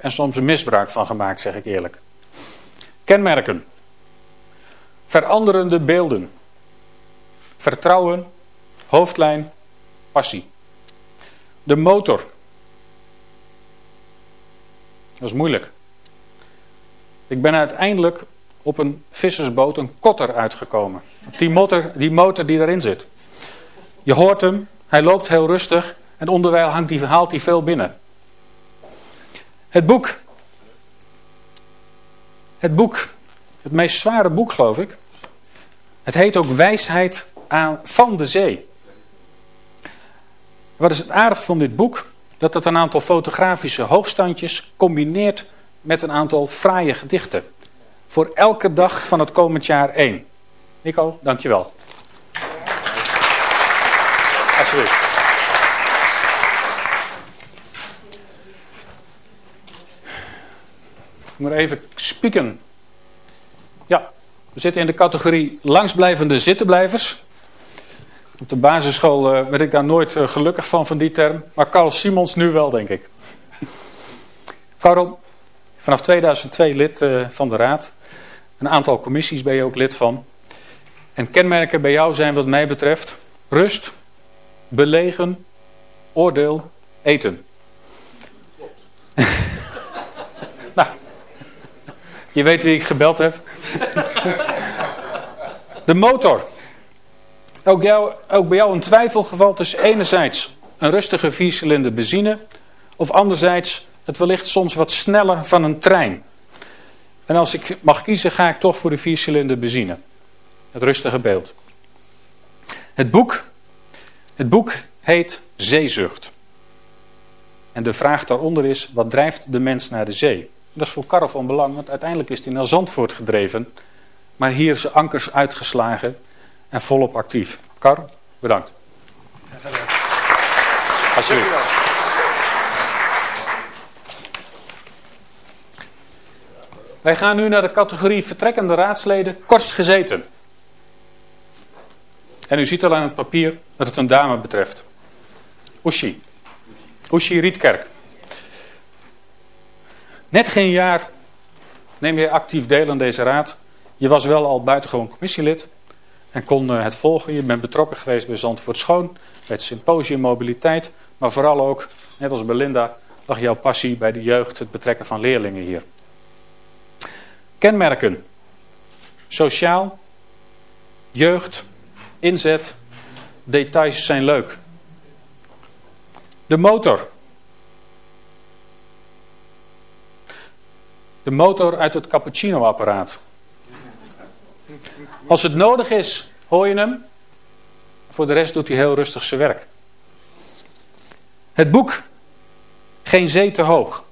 en soms een misbruik van gemaakt, zeg ik eerlijk. Kenmerken. Veranderende beelden. Vertrouwen, hoofdlijn, passie. De motor. Dat is moeilijk. Ik ben uiteindelijk op een vissersboot een kotter uitgekomen. Die motor, die motor die erin zit. Je hoort hem, hij loopt heel rustig en onderwijl hangt die, haalt hij veel binnen. Het boek. Het boek. Het meest zware boek geloof ik. Het heet ook Wijsheid aan, van de Zee. Wat is het aardige van dit boek? Dat het een aantal fotografische hoogstandjes combineert met een aantal fraaie gedichten. Voor elke dag van het komend jaar één. Nico, dankjewel. Alsjeblieft. Moet even spieken. Ja, we zitten in de categorie langsblijvende zittenblijvers. Op de basisschool uh, werd ik daar nooit uh, gelukkig van, van die term. Maar Carl Simons nu wel, denk ik. Karel, vanaf 2002 lid uh, van de Raad. Een aantal commissies ben je ook lid van. En kenmerken bij jou zijn wat mij betreft rust, belegen, oordeel, eten. nou, je weet wie ik gebeld heb. De motor. Ook, ook bij jou een twijfelgeval tussen enerzijds een rustige viercilinder benzine of anderzijds het wellicht soms wat sneller van een trein. En als ik mag kiezen ga ik toch voor de viercilinder benzine. Het rustige beeld. Het boek, het boek heet Zeezucht. En de vraag daaronder is, wat drijft de mens naar de zee? Dat is voor Karel van belang, want uiteindelijk is hij naar Zandvoort gedreven. Maar hier zijn ankers uitgeslagen en volop actief. Kar, bedankt. Alsjeblieft. Wij gaan nu naar de categorie vertrekkende raadsleden, kortst gezeten. En u ziet al aan het papier dat het een dame betreft. Oeshi. Oeshi Rietkerk. Net geen jaar neem je actief deel aan deze raad. Je was wel al buitengewoon commissielid en kon eh, het volgen. Je bent betrokken geweest bij Zandvoort Schoon, bij het symposium Mobiliteit. Maar vooral ook, net als Belinda, lag jouw passie bij de jeugd, het betrekken van leerlingen hier. Kenmerken. Sociaal, jeugd, inzet, details zijn leuk. De motor. De motor uit het cappuccino-apparaat. Als het nodig is, hoor je hem. Voor de rest doet hij heel rustig zijn werk. Het boek. Geen zee te hoog.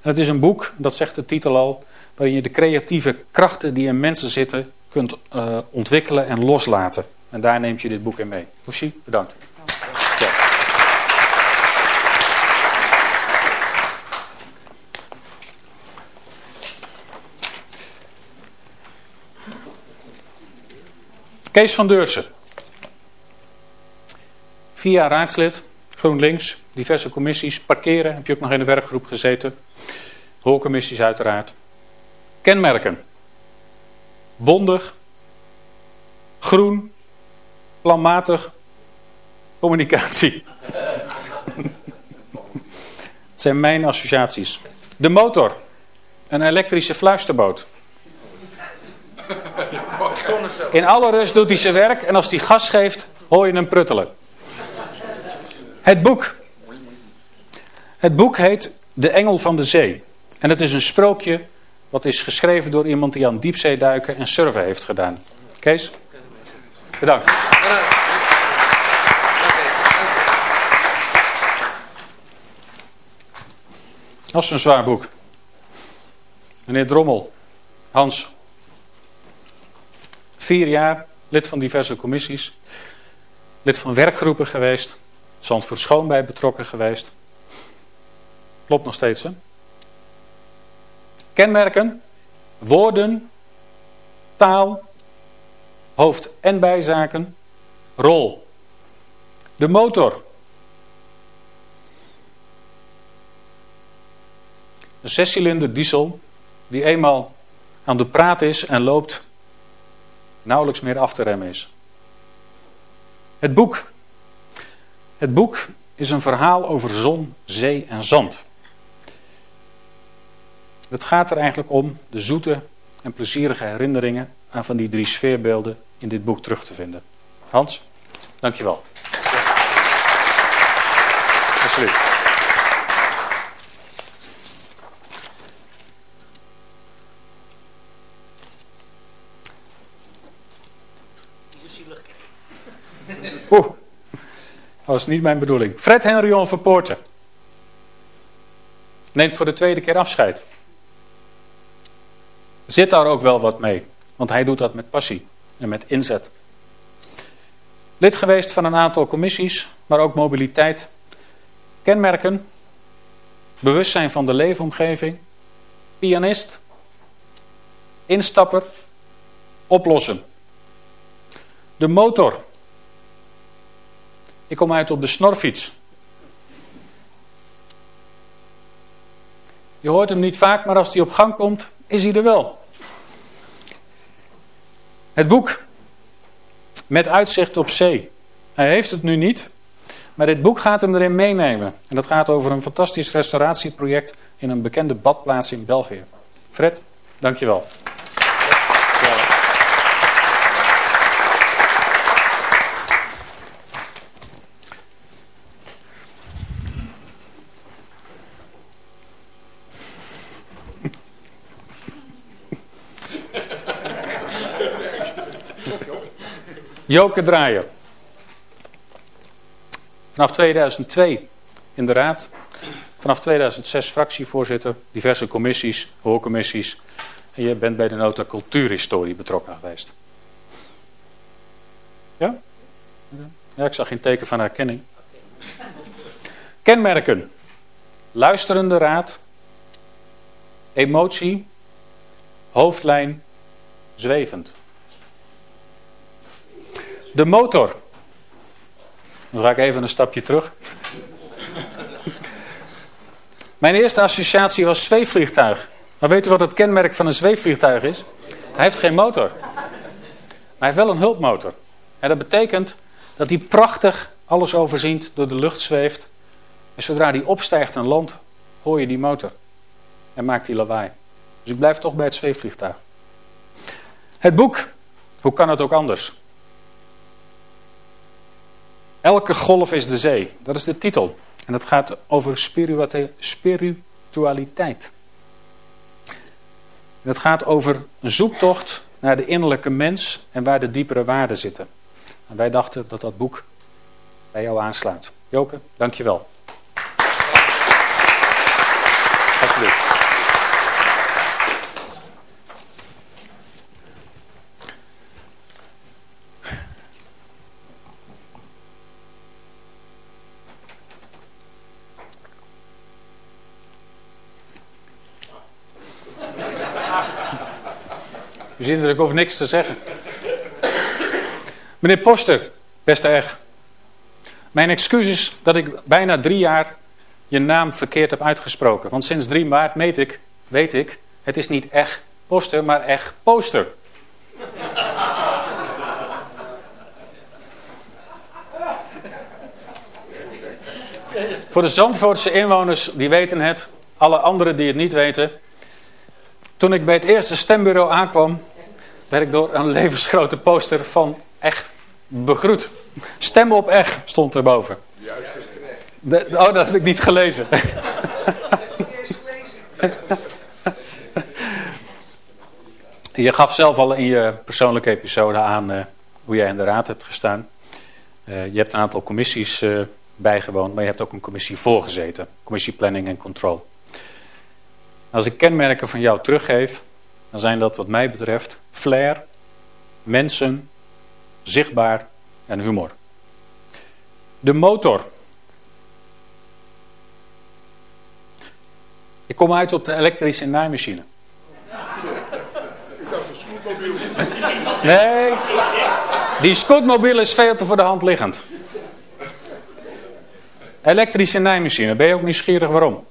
En het is een boek, dat zegt de titel al, waarin je de creatieve krachten die in mensen zitten kunt uh, ontwikkelen en loslaten. En daar neemt je dit boek in mee. Hoesie, bedankt. Kees van Deursen. Jaar raadslid, GroenLinks, diverse commissies, parkeren, heb je ook nog in de werkgroep gezeten. Hoorcommissies uiteraard. Kenmerken. Bondig, groen, planmatig, communicatie. Het zijn mijn associaties. De motor. Een elektrische fluisterboot. In alle rust doet hij zijn werk en als hij gas geeft, hoor je hem pruttelen. Het boek. Het boek heet De Engel van de Zee. En het is een sprookje wat is geschreven door iemand die aan diepzeeduiken en surfen heeft gedaan. Kees? Bedankt. Dat is een zwaar boek. Meneer Drommel, Hans. Vier jaar, lid van diverse commissies. Lid van werkgroepen geweest. Zandvoort Schoon bij betrokken geweest. Klopt nog steeds, hè? Kenmerken, woorden, taal, hoofd- en bijzaken, rol. De motor. Een zescilinder diesel die eenmaal aan de praat is en loopt, nauwelijks meer af te remmen is. Het boek. Het boek is een verhaal over zon, zee en zand. Het gaat er eigenlijk om de zoete en plezierige herinneringen aan van die drie sfeerbeelden in dit boek terug te vinden. Hans, dankjewel. Alsjeblieft. Oeh, dat was niet mijn bedoeling. Fred Henrion Verpoorten neemt voor de tweede keer afscheid. Zit daar ook wel wat mee, want hij doet dat met passie en met inzet. Lid geweest van een aantal commissies, maar ook mobiliteit. Kenmerken, bewustzijn van de leefomgeving, pianist, instapper, oplossen. De motor. Ik kom uit op de snorfiets. Je hoort hem niet vaak, maar als hij op gang komt, is hij er wel. Het boek met uitzicht op zee. Hij heeft het nu niet, maar dit boek gaat hem erin meenemen. En dat gaat over een fantastisch restauratieproject in een bekende badplaats in België. Fred, dankjewel. Joke Draaier. Vanaf 2002 in de Raad. Vanaf 2006 fractievoorzitter, diverse commissies, hoorcommissies. En je bent bij de nota cultuurhistorie betrokken geweest. Ja? Ja, ik zag geen teken van herkenning. Kenmerken. Luisterende raad. Emotie. Hoofdlijn. Zwevend. De motor. Dan ga ik even een stapje terug. Mijn eerste associatie was zweefvliegtuig. Maar weet u wat het kenmerk van een zweefvliegtuig is? Hij heeft geen motor. Maar hij heeft wel een hulpmotor. En dat betekent dat hij prachtig alles overziend door de lucht zweeft. En zodra hij opstijgt aan land, hoor je die motor. En maakt die lawaai. Dus ik blijf toch bij het zweefvliegtuig. Het boek. Hoe kan het ook anders? Elke golf is de zee. Dat is de titel. En dat gaat over spiritualiteit. Het gaat over een zoektocht naar de innerlijke mens en waar de diepere waarden zitten. En wij dachten dat dat boek bij jou aansluit. Joke, dankjewel. Alsjeblieft. U ziet dat ik hoef niks te zeggen. Meneer Poster, beste Eg. Mijn excuses dat ik bijna drie jaar je naam verkeerd heb uitgesproken. Want sinds 3 maart weet ik, weet ik, het is niet Eg Poster, maar Eg Poster. Voor de Zandvoortse inwoners, die weten het. Alle anderen die het niet weten. Toen ik bij het eerste stembureau aankwam, werd ik door een levensgrote poster van echt begroet. Stem op echt stond erboven. De, oh, dat heb ik niet gelezen. je gaf zelf al in je persoonlijke episode aan uh, hoe jij in de raad hebt gestaan. Uh, je hebt een aantal commissies uh, bijgewoond, maar je hebt ook een commissie voorgezeten. Commissie Planning en Control. Als ik kenmerken van jou teruggeef, dan zijn dat wat mij betreft flair, mensen, zichtbaar en humor. De motor. Ik kom uit op de elektrische naaimachine. Ik dacht een scootmobiel. Nee, die scootmobiel is veel te voor de hand liggend. Elektrische naaimachine, ben je ook nieuwsgierig waarom?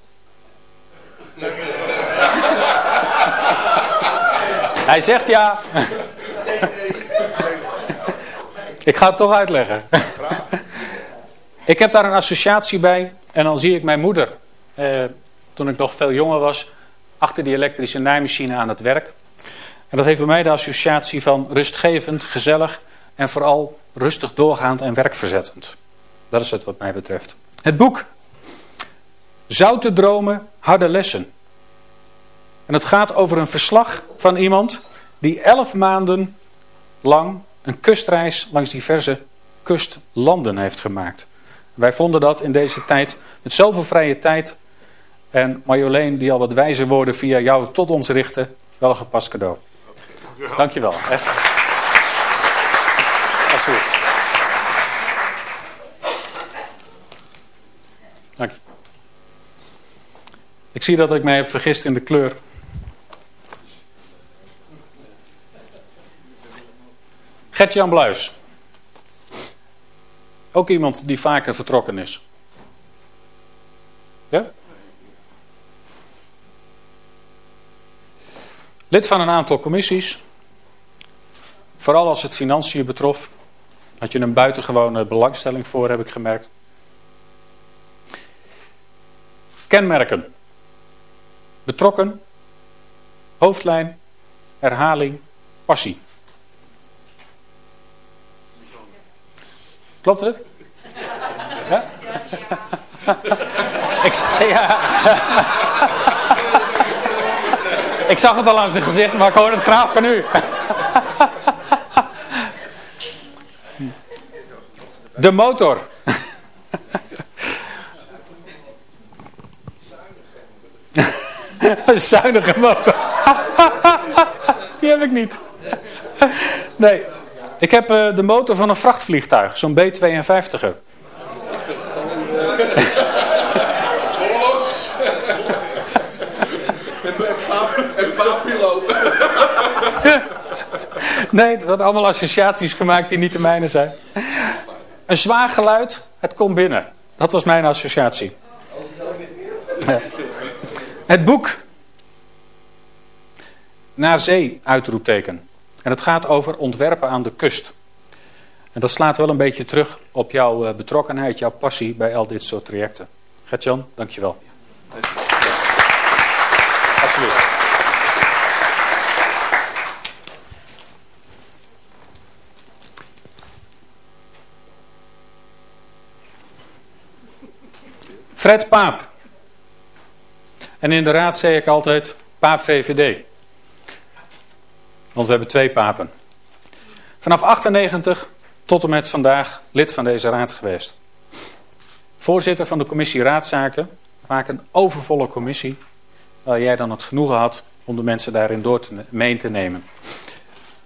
Hij zegt ja. ik ga het toch uitleggen. ik heb daar een associatie bij. En dan zie ik mijn moeder, eh, toen ik nog veel jonger was, achter die elektrische naaimachine aan het werk. En dat heeft bij mij de associatie van rustgevend, gezellig en vooral rustig doorgaand en werkverzettend. Dat is het wat mij betreft. Het boek. Zoute dromen, harde lessen. En het gaat over een verslag van iemand die elf maanden lang een kustreis langs diverse kustlanden heeft gemaakt. Wij vonden dat in deze tijd, met zoveel vrije tijd, en Marjolein die al wat wijze woorden via jou tot ons richtte, wel een gepast cadeau. Dankjewel. Echt. Alsjeblieft. Dank je. Ik zie dat ik mij heb vergist in de kleur. Gert-Jan Bluis. Ook iemand die vaker vertrokken is. Ja? Lid van een aantal commissies. Vooral als het financiën betrof. Had je een buitengewone belangstelling voor, heb ik gemerkt. Kenmerken. Betrokken. Hoofdlijn. Herhaling. Passie. Klopt het? Ja? Ik, ja. ik zag het al aan zijn gezicht, maar ik hoor het graag van u. De motor. Een zuinige motor. Die heb ik niet. Nee. Ik heb uh, de motor van een vrachtvliegtuig, zo'n B-52er. En paappiloot. Nee, dat had allemaal associaties gemaakt die niet de mijne zijn. Een zwaar geluid, het komt binnen. Dat was mijn associatie. Het boek. Naar zee, uitroepteken. En het gaat over ontwerpen aan de kust. En dat slaat wel een beetje terug op jouw eh, betrokkenheid, jouw passie bij al dit soort trajecten. Gert-Jan, dankjewel. Alsjeblieft. Fred Paap. En in de raad zei ik altijd Paap VVD. Want we hebben twee papen. Vanaf 98 tot en met vandaag lid van deze raad geweest. Voorzitter van de commissie Raadzaken. Vaak een overvolle commissie. Waar jij dan het genoegen had om de mensen daarin door te, mee te nemen.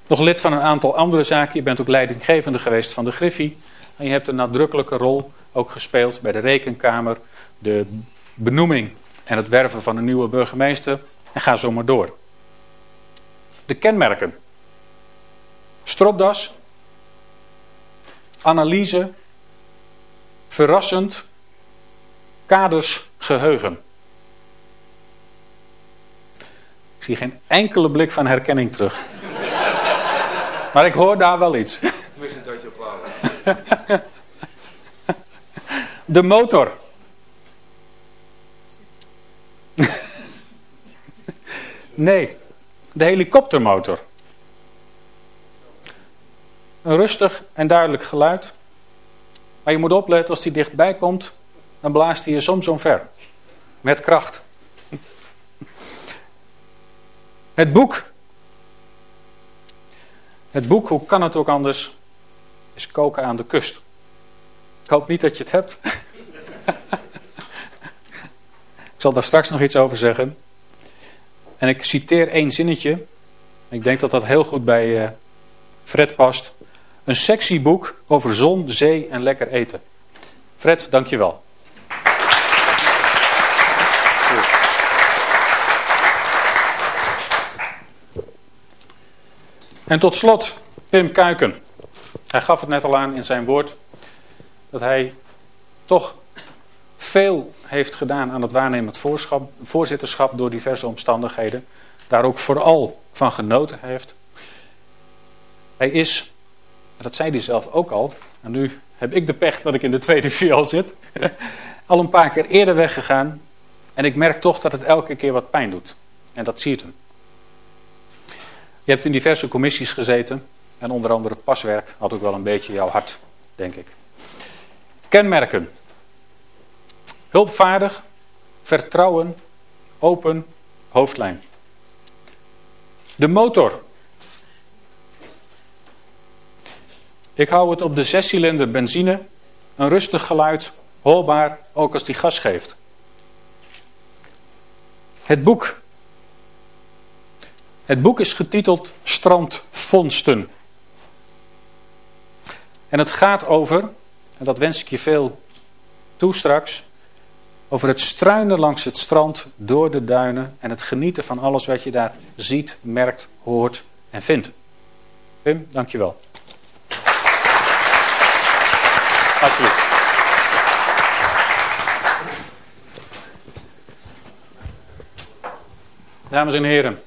Nog lid van een aantal andere zaken. Je bent ook leidinggevende geweest van de Griffie. En je hebt een nadrukkelijke rol ook gespeeld bij de Rekenkamer. De benoeming en het werven van een nieuwe burgemeester. En ga zo maar door. De kenmerken. Stropdas. Analyse. Verrassend. Kaders geheugen. Ik zie geen enkele blik van herkenning terug. Maar ik hoor daar wel iets. De motor. Nee. De helikoptermotor. Een rustig en duidelijk geluid. Maar je moet opletten als die dichtbij komt, dan blaast hij je soms omver. Met kracht. Het boek. Het boek, hoe kan het ook anders, is koken aan de kust. Ik hoop niet dat je het hebt. Ik zal daar straks nog iets over zeggen. En ik citeer één zinnetje. Ik denk dat dat heel goed bij uh, Fred past. Een sexy boek over zon, zee en lekker eten. Fred, dankjewel. En tot slot Pim Kuiken. Hij gaf het net al aan in zijn woord dat hij toch veel heeft gedaan aan het waarnemend voorzitterschap door diverse omstandigheden. Daar ook vooral van genoten heeft. Hij is, dat zei hij zelf ook al, en nu heb ik de pech dat ik in de tweede viool zit, al een paar keer eerder weggegaan. En ik merk toch dat het elke keer wat pijn doet. En dat ziet hem. Je hebt in diverse commissies gezeten. En onder andere paswerk had ook wel een beetje jouw hart, denk ik. Kenmerken. Hulpvaardig, vertrouwen, open, hoofdlijn. De motor. Ik hou het op de zescilinder benzine. Een rustig geluid, hoorbaar, ook als die gas geeft. Het boek. Het boek is getiteld Strandvondsten. En het gaat over, en dat wens ik je veel toe straks, over het struinen langs het strand, door de duinen en het genieten van alles wat je daar ziet, merkt, hoort en vindt. Pim, dankjewel. Alsjeblieft. Dames en heren.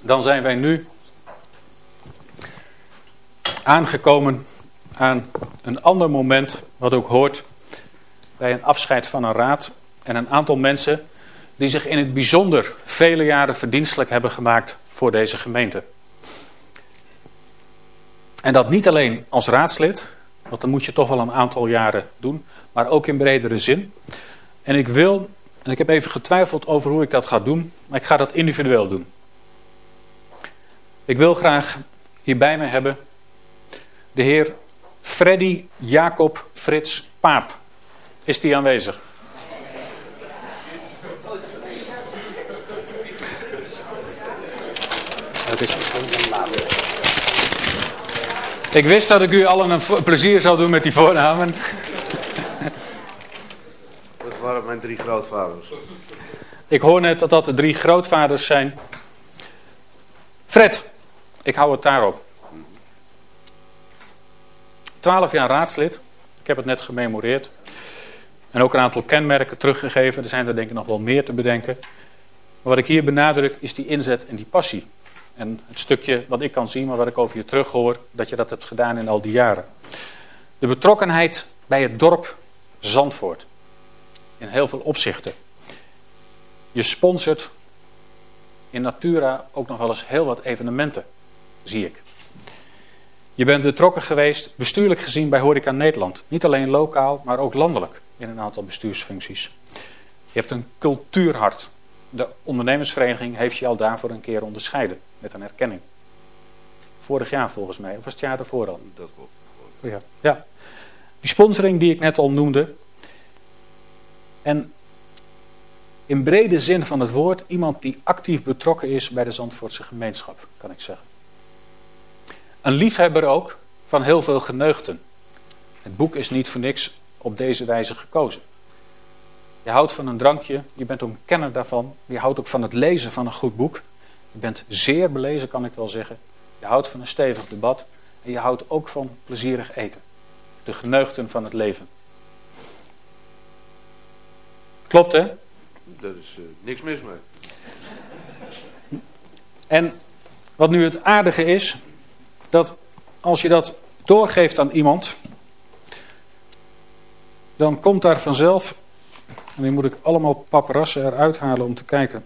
Dan zijn wij nu aangekomen aan een ander moment, wat ook hoort bij een afscheid van een raad en een aantal mensen die zich in het bijzonder vele jaren verdienstelijk hebben gemaakt voor deze gemeente. En dat niet alleen als raadslid, want dan moet je toch wel een aantal jaren doen, maar ook in bredere zin. En ik wil, en ik heb even getwijfeld over hoe ik dat ga doen, maar ik ga dat individueel doen. Ik wil graag hier bij me hebben de heer Freddy Jacob Frits Paap. Is die aanwezig? Ik wist dat ik u allen een plezier zou doen met die voornamen. Dat waren mijn drie grootvaders. Ik hoor net dat dat de drie grootvaders zijn. Fred, ik hou het daarop. Twaalf jaar raadslid. Ik heb het net gememoreerd. En ook een aantal kenmerken teruggegeven. Er zijn er denk ik nog wel meer te bedenken. Maar wat ik hier benadruk is die inzet en die passie. En het stukje wat ik kan zien, maar wat ik over je terughoor, dat je dat hebt gedaan in al die jaren. De betrokkenheid bij het dorp Zandvoort. In heel veel opzichten. Je sponsort in Natura ook nog wel eens heel wat evenementen, zie ik. Je bent betrokken geweest, bestuurlijk gezien, bij Horeca Nederland. Niet alleen lokaal, maar ook landelijk in een aantal bestuursfuncties. Je hebt een cultuurhart. De ondernemersvereniging heeft je al daarvoor een keer onderscheiden met een erkenning. Vorig jaar volgens mij, of was het jaar ervoor al? Dat klopt. Ja. ja. Die sponsoring die ik net al noemde. En in brede zin van het woord, iemand die actief betrokken is bij de Zandvoortse gemeenschap, kan ik zeggen. Een liefhebber ook van heel veel geneugten. Het boek is niet voor niks op deze wijze gekozen. Je houdt van een drankje, je bent een kenner daarvan. Je houdt ook van het lezen van een goed boek. Je bent zeer belezen, kan ik wel zeggen. Je houdt van een stevig debat. En je houdt ook van plezierig eten. De geneugten van het leven. Klopt hè? Daar is uh, niks mis mee. En wat nu het aardige is, dat als je dat doorgeeft aan iemand, dan komt daar vanzelf, en nu moet ik allemaal paparassen eruit halen om te kijken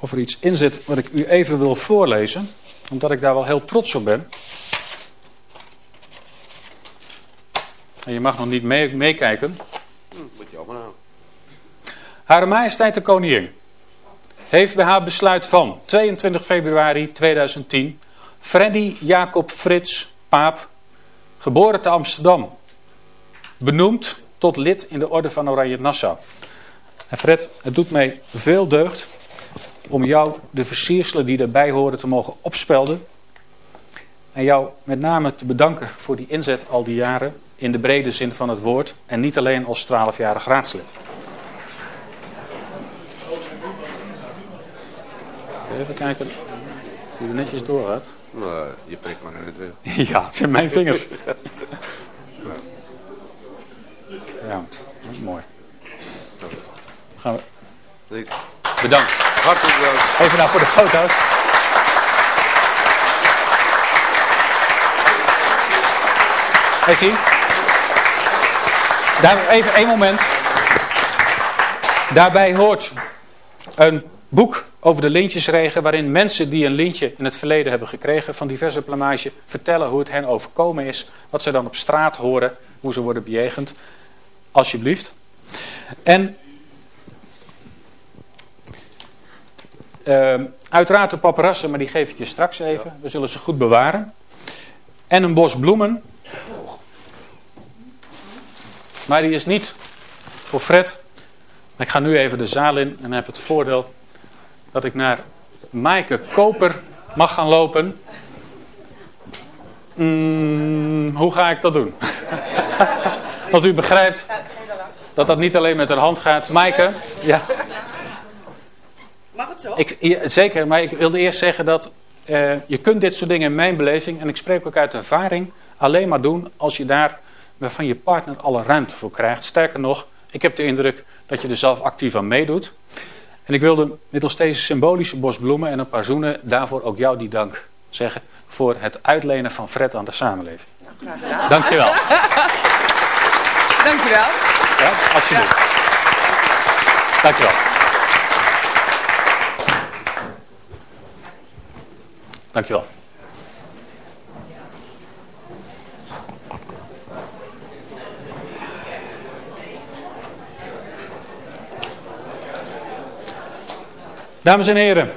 of er iets in zit wat ik u even wil voorlezen, omdat ik daar wel heel trots op ben. En je mag nog niet meekijken. Moet je allemaal aan. Hare Majesteit de Koningin heeft bij haar besluit van 22 februari 2010 Freddy Jacob Frits Paap, geboren te Amsterdam, benoemd tot lid in de Orde van Oranje Nassau. En Fred, het doet mij veel deugd om jou de versierselen die erbij horen te mogen opspelden. En jou met name te bedanken voor die inzet al die jaren in de brede zin van het woord en niet alleen als 12-jarig raadslid. Even kijken die er netjes doorgaat. Nou, je prikt maar in het wil. Ja, het zijn mijn vingers. Ja, mooi. Gaan we. Bedankt. Hartelijk bedankt. Even nou voor de foto's. Hey, zie. Daar, even één moment. Daarbij hoort een boek over de lintjesregen... waarin mensen die een lintje in het verleden hebben gekregen... van diverse plamage vertellen hoe het hen overkomen is... wat ze dan op straat horen, hoe ze worden bejegend. Alsjeblieft. En Ehm, uiteraard de paparassen, maar die geef ik je straks even. We zullen ze goed bewaren. En een bos bloemen. Maar die is niet voor Fred. Ik ga nu even de zaal in en heb het voordeel dat ik naar Maaike Koper mag gaan lopen. Mm, hoe ga ik dat doen? Want u begrijpt dat dat niet alleen met een hand gaat. Maaike, ja. Mag het zo? Ik, ja, zeker, maar ik wilde eerst zeggen dat eh, je kunt dit soort dingen in mijn beleving, en ik spreek ook uit ervaring, alleen maar doen als je daar van je partner alle ruimte voor krijgt. Sterker nog, ik heb de indruk dat je er zelf actief aan meedoet. En ik wilde middels deze symbolische bos bloemen en een paar zoenen daarvoor ook jou die dank zeggen voor het uitlenen van Fred aan de samenleving. Graag gedaan. Dankjewel. Dankjewel. Ja, alsjeblieft. Dankjewel. Dankjewel. Dames en heren.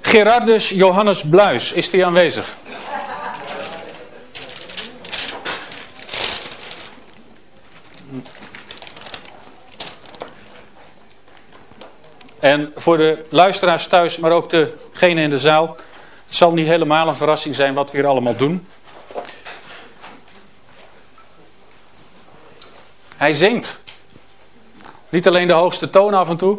Gerardus Johannes Bluis, is die aanwezig? En voor de luisteraars thuis, maar ook degene in de zaal. Het zal niet helemaal een verrassing zijn wat we hier allemaal doen. Hij zingt. Niet alleen de hoogste toon af en toe.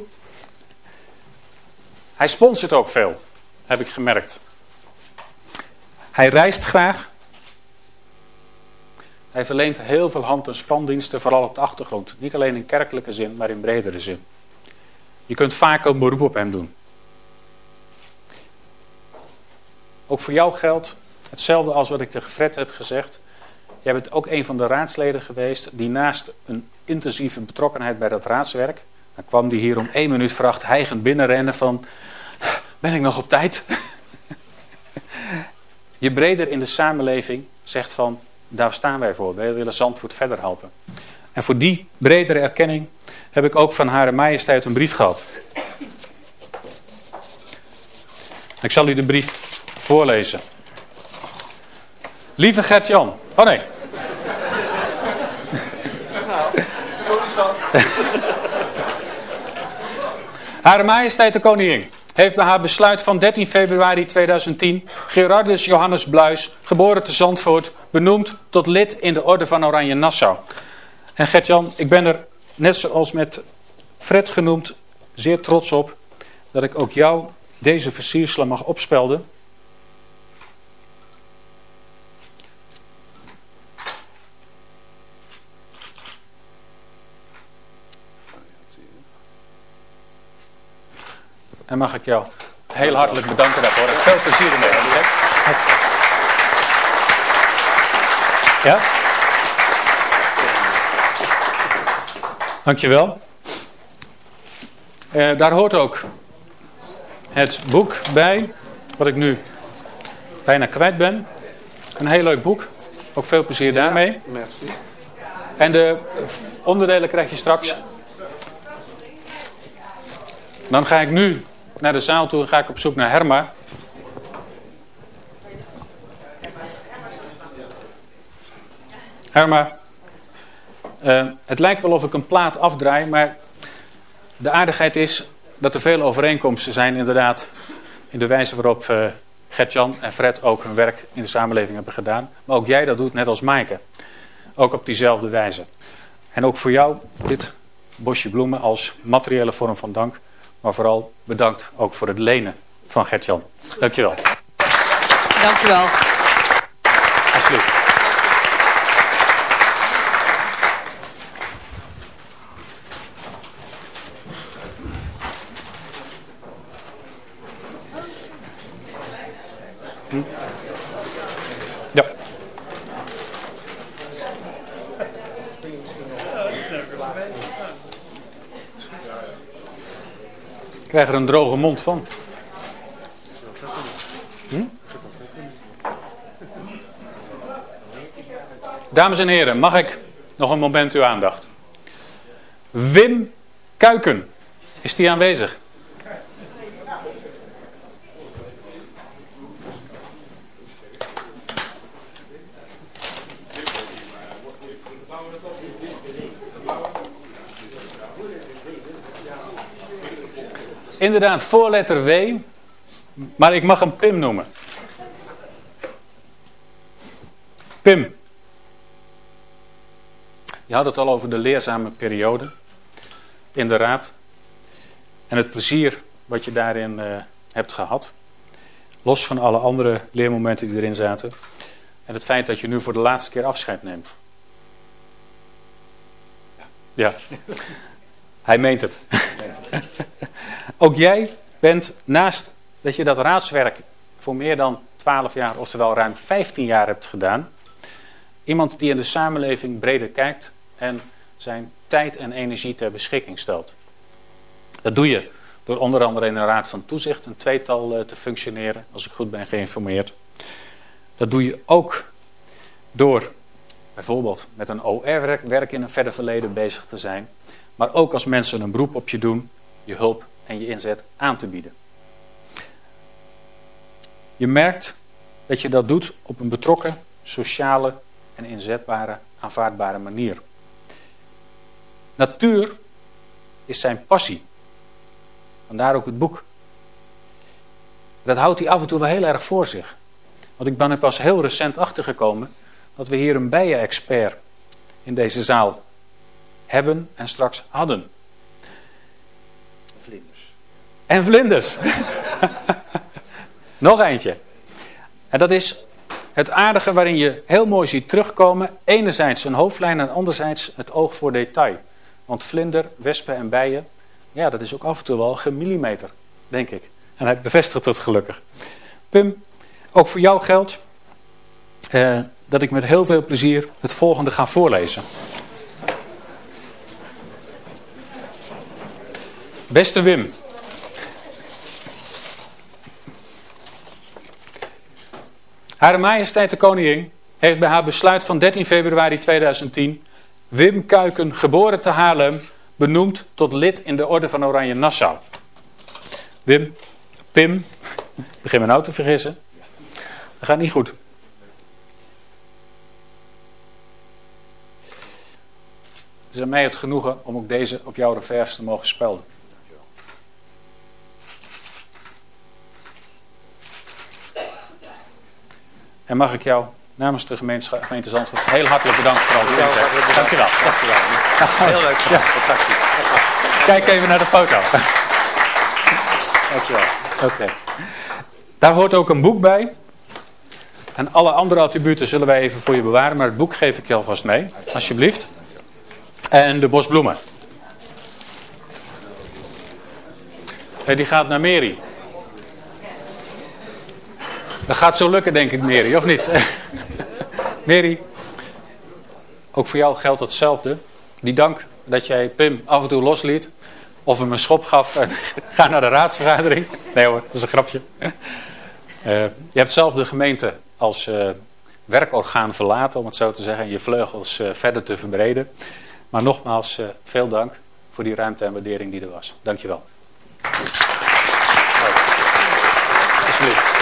Hij sponsort ook veel, heb ik gemerkt. Hij reist graag. Hij verleent heel veel hand- en spandiensten, vooral op de achtergrond. Niet alleen in kerkelijke zin, maar in bredere zin. Je kunt vaak een beroep op hem doen. Ook voor jou geldt hetzelfde als wat ik tegen Fred heb gezegd. Jij bent ook een van de raadsleden geweest die naast een intensieve betrokkenheid bij dat raadswerk. Dan kwam die hier om één minuut vracht heigend binnenrennen van, ben ik nog op tijd? Je breder in de samenleving zegt van, daar staan wij voor. Wij willen Zandvoort verder helpen. En voor die bredere erkenning heb ik ook van Hare Majesteit een brief gehad. Ik zal u de brief voorlezen. Lieve Gert-Jan. Oh nee. Hare Majesteit de Koningin heeft bij haar besluit van 13 februari 2010 Gerardus Johannes Bluis, geboren te Zandvoort, benoemd tot lid in de Orde van Oranje Nassau. En Gert-Jan, ik ben er, net zoals met Fred genoemd, zeer trots op dat ik ook jou deze versierselen mag opspelden. En mag ik jou heel hartelijk bedanken daarvoor. Veel plezier ermee. Ja? Dankjewel. Uh, daar hoort ook het boek bij, wat ik nu bijna kwijt ben. Een heel leuk boek. Ook veel plezier daarmee. Merci. En de onderdelen krijg je straks. Dan ga ik nu naar de zaal toe ga ik op zoek naar Herma. Herma, uh, het lijkt wel of ik een plaat afdraai, maar de aardigheid is dat er veel overeenkomsten zijn inderdaad in de wijze waarop uh, Gert-Jan en Fred ook hun werk in de samenleving hebben gedaan. Maar ook jij dat doet, net als Maaike. Ook op diezelfde wijze. En ook voor jou dit bosje bloemen als materiële vorm van dank. Maar vooral bedankt ook voor het lenen van Gert-Jan. Dankjewel. Dankjewel. Alsjeblieft. Ja. Ik krijg er een droge mond van. Hm? Dames en heren, mag ik nog een moment uw aandacht? Wim Kuiken, is die aanwezig? Inderdaad, voorletter W, maar ik mag hem Pim noemen. Pim. Je had het al over de leerzame periode in de raad. En het plezier wat je daarin uh, hebt gehad. Los van alle andere leermomenten die erin zaten. En het feit dat je nu voor de laatste keer afscheid neemt. Ja, hij meent het. Ook jij bent naast dat je dat raadswerk voor meer dan 12 jaar, oftewel ruim 15 jaar hebt gedaan. Iemand die in de samenleving breder kijkt en zijn tijd en energie ter beschikking stelt. Dat doe je door onder andere in een raad van toezicht een tweetal eh, te functioneren, als ik goed ben geïnformeerd. Dat doe je ook door bijvoorbeeld met een OR-werk in een verder verleden bezig te zijn. Maar ook als mensen een beroep op je doen, je hulp en je inzet aan te bieden. Je merkt dat je dat doet op een betrokken, sociale en inzetbare, aanvaardbare manier. Natuur is zijn passie. Vandaar ook het boek. Dat houdt hij af en toe wel heel erg voor zich. Want ik ben er pas heel recent achtergekomen dat we hier een bijen-expert in deze zaal hebben en straks hadden. En vlinders. Nog eentje. En dat is het aardige waarin je heel mooi ziet terugkomen. Enerzijds een hoofdlijn en anderzijds het oog voor detail. Want vlinder, wespen en bijen, ja, dat is ook af en toe wel gemillimeter, denk ik. En hij bevestigt het gelukkig. Pim, ook voor jou geldt eh, dat ik met heel veel plezier het volgende ga voorlezen. Beste Wim, Hare Majesteit de Koningin heeft bij haar besluit van 13 februari 2010 Wim Kuiken, geboren te Haarlem, benoemd tot lid in de Orde van Oranje Nassau. Wim, Pim, begin me nou te vergissen. Dat gaat niet goed. Het is aan mij het genoegen om ook deze op jouw revers te mogen spelden. En mag ik jou namens de gemeente, gemeente Zandvoort heel hartelijk bedanken voor al die inzet. Dankjewel. Dankjewel. Heel leuk. Ja. Fantastisch. Kijk even naar de foto. Dankjewel. Oké. Daar hoort ook een boek bij. En alle andere attributen zullen wij even voor je bewaren. Maar het boek geef ik je alvast mee. Alsjeblieft. En de bosbloemen. En die gaat naar Mary. Dat gaat zo lukken, denk ik, Mary, of niet? Mary, ook voor jou geldt hetzelfde. Die dank dat jij Pim af en toe losliet. Of hem een schop gaf en ga naar de raadsvergadering. Nee hoor, dat is een grapje. Uh, je hebt zelf de gemeente als uh, werkorgaan verlaten, om het zo te zeggen. En je vleugels uh, verder te verbreden. Maar nogmaals, veel dank voor die ruimte en waardering die er was. Dankjewel. Alsjeblieft.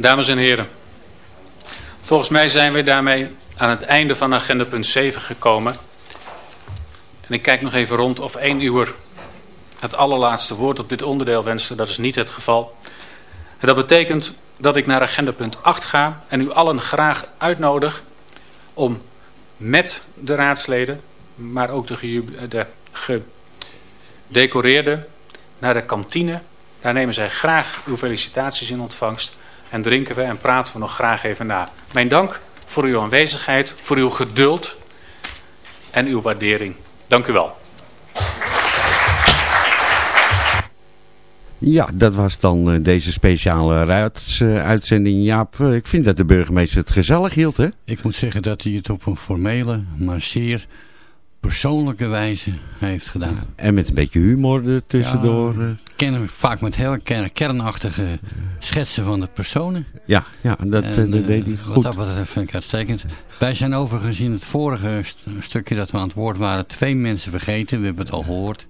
Dames en heren, volgens mij zijn we daarmee aan het einde van agenda punt 7 gekomen. En ik kijk nog even rond of één uur het allerlaatste woord op dit onderdeel wenste. Dat is niet het geval. En dat betekent dat ik naar agenda punt 8 ga en u allen graag uitnodig om met de raadsleden, maar ook de, de gedecoreerden, naar de kantine. Daar nemen zij graag uw felicitaties in ontvangst en drinken we en praten we nog graag even na. Mijn dank voor uw aanwezigheid, voor uw geduld en uw waardering. Dank u wel. Ja, dat was dan uh, deze speciale uitzending. Jaap, uh, ik vind dat de burgemeester het gezellig hield, hè? Ik moet zeggen dat hij het op een formele, maar zeer persoonlijke wijze heeft gedaan. En met een beetje humor er tussendoor. Ja, kennen vaak met heel kernachtige schetsen van de personen. Ja, ja dat, en, dat deed hij goed. Wat dat betreft vind ik uitstekend. Wij zijn overigens in het vorige st stukje dat we aan het woord waren twee mensen vergeten. We hebben het al gehoord.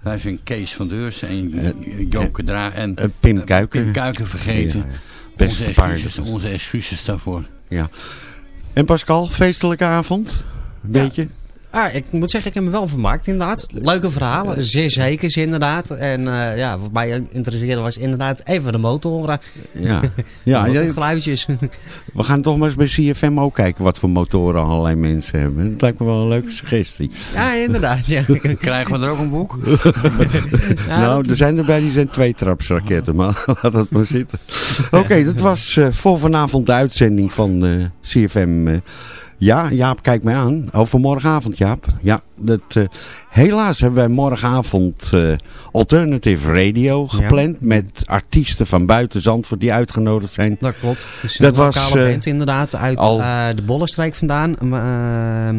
Wij zijn Kees van Deurs en Joke Dra en Pim Kuiken. Pim Kuiken vergeten. Ja, ja. Onze, excuses, onze excuses daarvoor. Ja. En Pascal, feestelijke avond? Een beetje? Ah, ik moet zeggen, ik heb me wel vermaakt inderdaad. Leuke verhalen, zeer zeker inderdaad. En uh, ja, wat mij interesseerde was inderdaad even de motoren. Ja, ja, ja geluidjes. We gaan toch maar eens bij CFM ook kijken wat voor motoren allerlei mensen hebben. Dat lijkt me wel een leuke suggestie. Ja, inderdaad. Ja. Krijgen we er ook een boek? nou, er zijn erbij die zijn twee trapsraketten, maar laat dat maar zitten. Oké, dat was uh, voor vanavond de uitzending van uh, CFM... Ja, Jaap, kijk mij aan. Over morgenavond, Jaap. Ja, dat, uh, helaas hebben wij morgenavond uh, Alternative Radio gepland. Met artiesten van buiten Zandvoort die uitgenodigd zijn. Dat klopt. Dus dat was lokale uh, band inderdaad uit al... de Bollenstreek vandaan.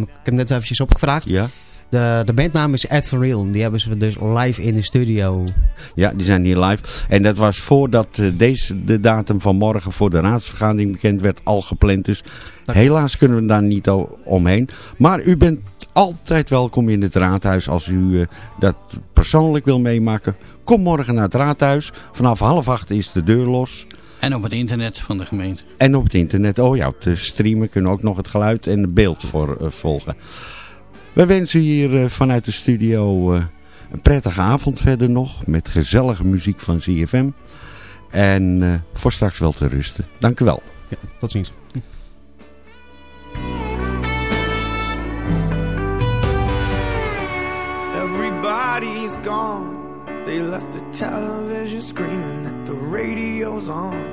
Ik heb net eventjes opgevraagd. Ja. De, de bandnaam is Ed for Real. Die hebben ze dus live in de studio. Ja, die zijn hier live. En dat was voordat deze, de datum van morgen voor de raadsvergadering bekend werd al gepland. Dus helaas kunnen we daar niet omheen. Maar u bent altijd welkom in het raadhuis als u uh, dat persoonlijk wil meemaken. Kom morgen naar het raadhuis. Vanaf half acht is de deur los. En op het internet van de gemeente. En op het internet. Oh ja, op de streamen kunnen we ook nog het geluid en het beeld voor uh, volgen. We wensen hier uh, vanuit de studio uh, een prettige avond verder nog. Met gezellige muziek van ZFM. En uh, voor straks wel te rusten. Dank u wel. Ja, tot ziens. Everybody's gone. They left the television screaming that the radio's on.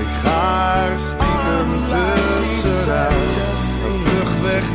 Ik ga er stiekem tussenuit. Een weg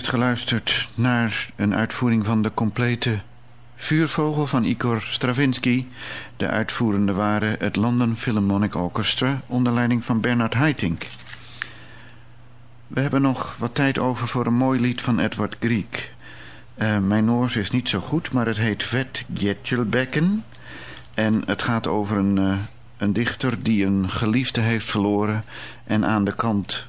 heeft geluisterd naar een uitvoering van de complete Vuurvogel van Igor Stravinsky. De uitvoerende waren het London Philharmonic Orchestra onder leiding van Bernard Haitink. We hebben nog wat tijd over voor een mooi lied van Edward Grieg. Uh, mijn Noors is niet zo goed, maar het heet Vet Gjetjelbekken. En het gaat over een, uh, een dichter die een geliefde heeft verloren... en aan de kant